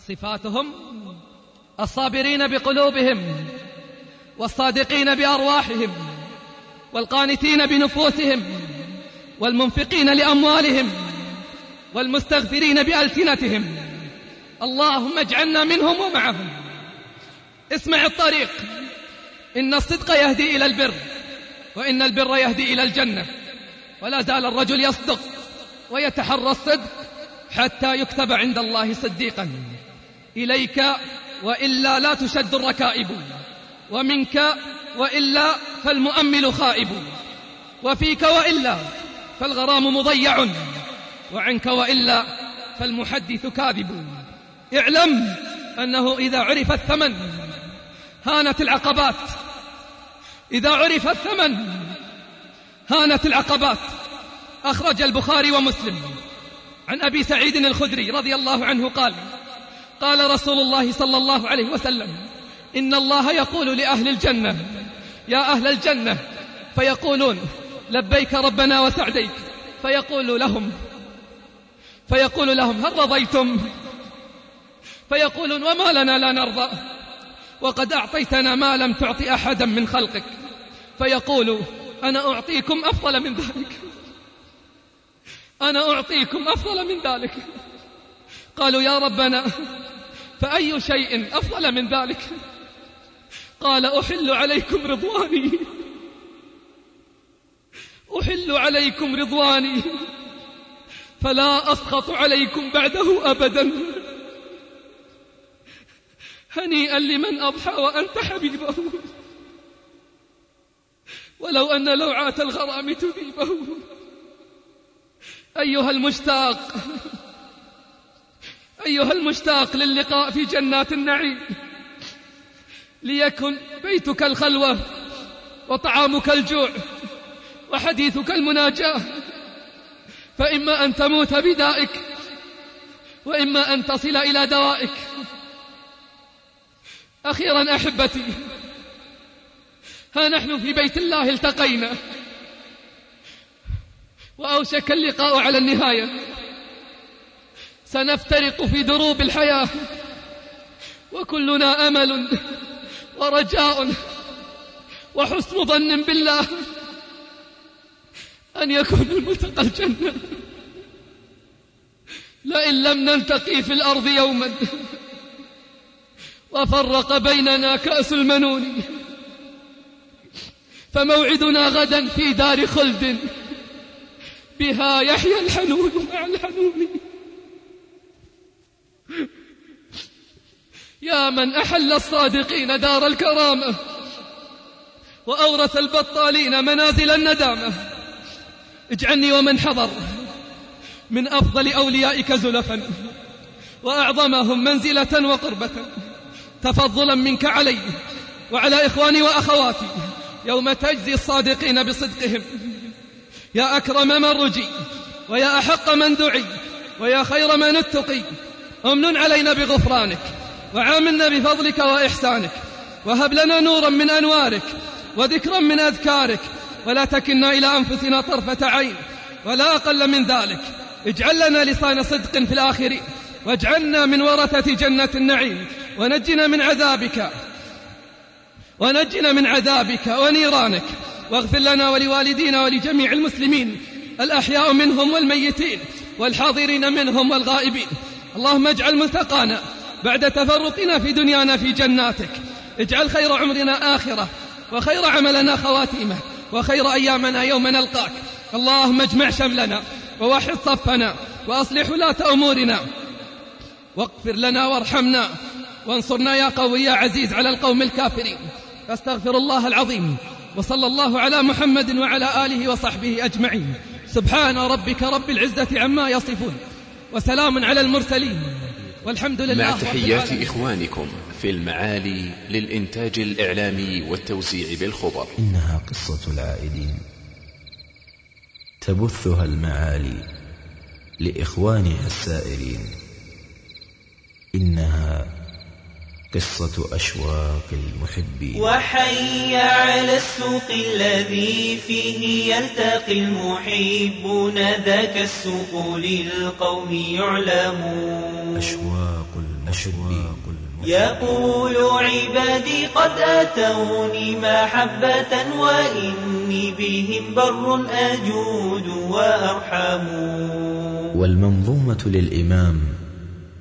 صفاتهم الصابرين بقلوبهم والصادقين بأرواحهم والقانتين بنفوسهم والمنفقين لأموالهم والمستغفرين بألسنتهم اللهم اجعلنا منهم ومعهم. اسمع الطريق. إن الصدق يهدي إلى البر وإن البر يهدي إلى الجنة. ولا زال الرجل يصدق ويتحرى الصدق حتى يكتب عند الله صديقا. إليك وإلا لا تشد الركائب. ومنك وإلا فالمؤمل خائب. وفيك وإلا فالغرام مضيع. وعنك وإلا فالمحدث كاذب. اعلم أنه إذا عرف الثمن هانت العقبات. إذا عرف الثمن هانت العقبات. أخرج البخاري ومسلم. عن أبي سعيد الخدري رضي الله عنه قال قال رسول الله صلى الله عليه وسلم إن الله يقول لأهل الجنة يا أهل الجنة فيقولون لبيك ربنا وسعديك. فيقول لهم فيقول لهم هل رضيتم؟ فيقولون وما لنا لا نرضى. وقد أعطيتنا ما لم تعط أحدا من خلقك. فيقول أنا أعطيكم أفضل من ذلك. أنا أعطيكم أفضل من ذلك. قالوا يا ربنا فأي شيء أفضل من ذلك؟ قال أحل عليكم رضواني. أحل عليكم رضواني. فلا أسخط عليكم بعده أبدا. هنيئا لمن أضحى وأنت حبيبه ولو أن لوعات الغرام تذيبه. أيها المشتاق أيها المشتاق للقاء في جنات النعيم ليكن بيتك الخلوة وطعامك الجوع وحديثك المناجاة. فإما أن تموت بدائك وإما أن تصل إلى دوائك. أخيرا أحبتي ها نحن في بيت الله التقينا. وأوشك اللقاء على النهاية. سنفترق في دروب الحياة. وكلنا أمل ورجاء وحسن ظن بالله. أن يكون الملتقى الجنة. لئن لم نلتقي في الأرض يوما. وفرق بيننا كأس المنون. فموعدنا غدا في دار خلد. بها يحيى الحنون مع الحنون. يا من أحل الصادقين دار الكرامة وأورث البطالين منازل الندامة. اجعلني ومن حضر من أفضل أوليائك زلفا وأعظمهم منزلة وقربة. تفضلا منك علي وعلى إخواني وأخواتي يوم تجزي الصادقين بصدقهم. يا أكرم من رجي ويا أحق من دعي ويا خير من اتقي. أمن علينا بغفرانك وعاملنا بفضلك وإحسانك. وهب لنا نورا من أنوارك وذكرا من أذكارك. ولا تكلنا إلى أنفسنا طرفة عين ولا أقل من ذلك. اجعل لنا لسان صدق في الآخرين واجعلنا من ورثة جنة النعيم. ونجنا من عذابك. ونجنا من عذابك ونيرانك. واغفر لنا ولوالدينا ولجميع المسلمين الأحياء منهم والميتين والحاضرين منهم والغائبين. اللهم اجعل ملتقانا بعد تفرقنا في دنيانا في جناتك. اجعل خير عمرنا آخرة وخير عملنا خواتيمة وخير أيامنا يوم نلقاك. اللهم اجمع شملنا ووحد صفنا وأصلح ولاة أمورنا. واغفر لنا وارحمنا وانصرنا يا قوي يا عزيز على القوم الكافرين. فاستغفر الله العظيم. وصلى الله على محمد وعلى آله وصحبه أجمعين. سبحان ربك رب العزة عما يصفون. وسلام على المرسلين. والحمد لله مع تحيات إخوانكم في المعالي للإنتاج الإعلامي والتوزيع بالخبر. إنها قصة العائدين. تبثها المعالي لإخوانها السائرين إنها قصة أشواق المحبين. وحي على السوق الذي فيه يلتقي المحبون ذاك السوق للقوم يعلم أشواق المحبين. يقول عبادي قد أتوني محبة وإني بهم بر أجود وأرحم. والمنظومة للإمام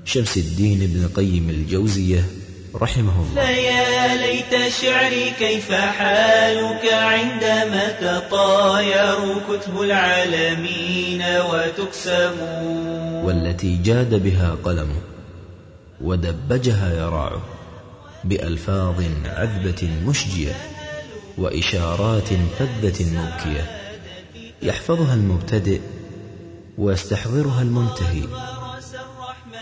شمس الدين ابن قيم الجوزية رحمه الله. فيا ليت شعري كيف حالك عندما تطاير كتب العالمين وتقسم والتي جاد بها قلمه ودبجها يراعه بألفاظ عذبة مشجية وإشارات فذة مبكية يحفظها المبتدئ ويستحضرها المنتهي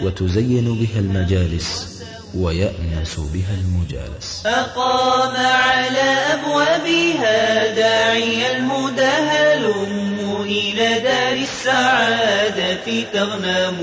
وتزين بها المجالس ويأنس بها المجالس. أقام على أبوابها داعي الهدى هلم إلى دار السعادة تغنم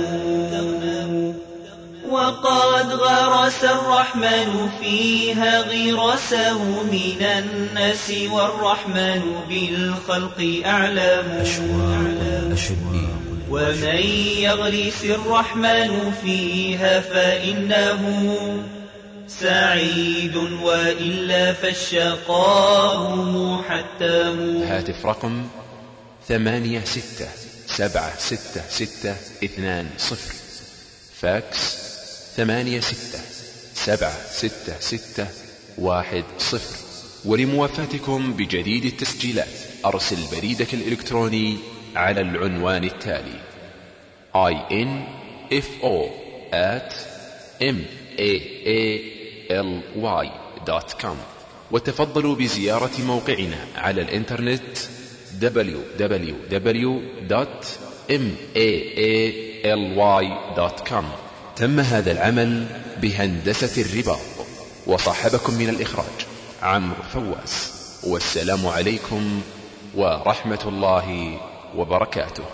وقد غرس الرحمن فيها غرسه من الناس والرحمن بالخلق أعلم. أشواق الأشبي ومن يغرس الرحمن فيها فإنه سعيد وإلا فالشقاء محتم هاتف رقم ثمانية ستة سبعة ستة ستة اثنان صفر. فاكس ثمانية ستة سبعة ستة ستة واحد صفر. ولموافاتكم بجديد التسجيلات أرسل بريدك الإلكتروني على العنوان التالي. Info at maally.com وتفضلوا بزيارة موقعنا على الإنترنت www.maally.com تم هذا العمل بهندسة الرباط وصاحبكم من الإخراج عمرو فواس والسلام عليكم ورحمة الله وبركاته.